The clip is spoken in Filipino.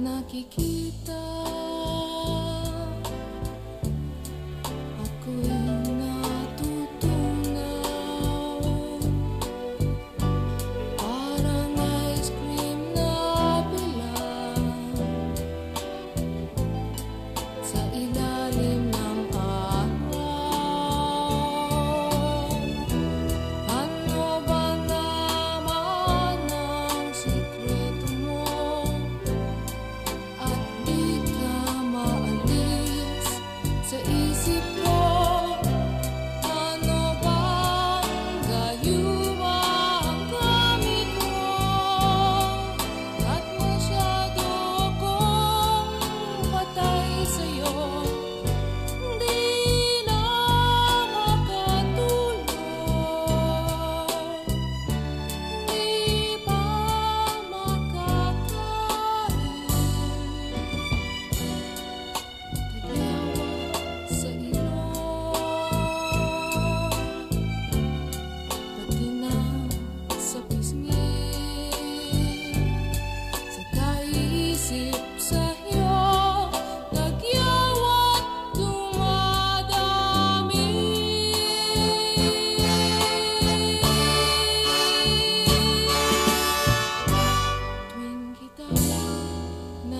nakikita.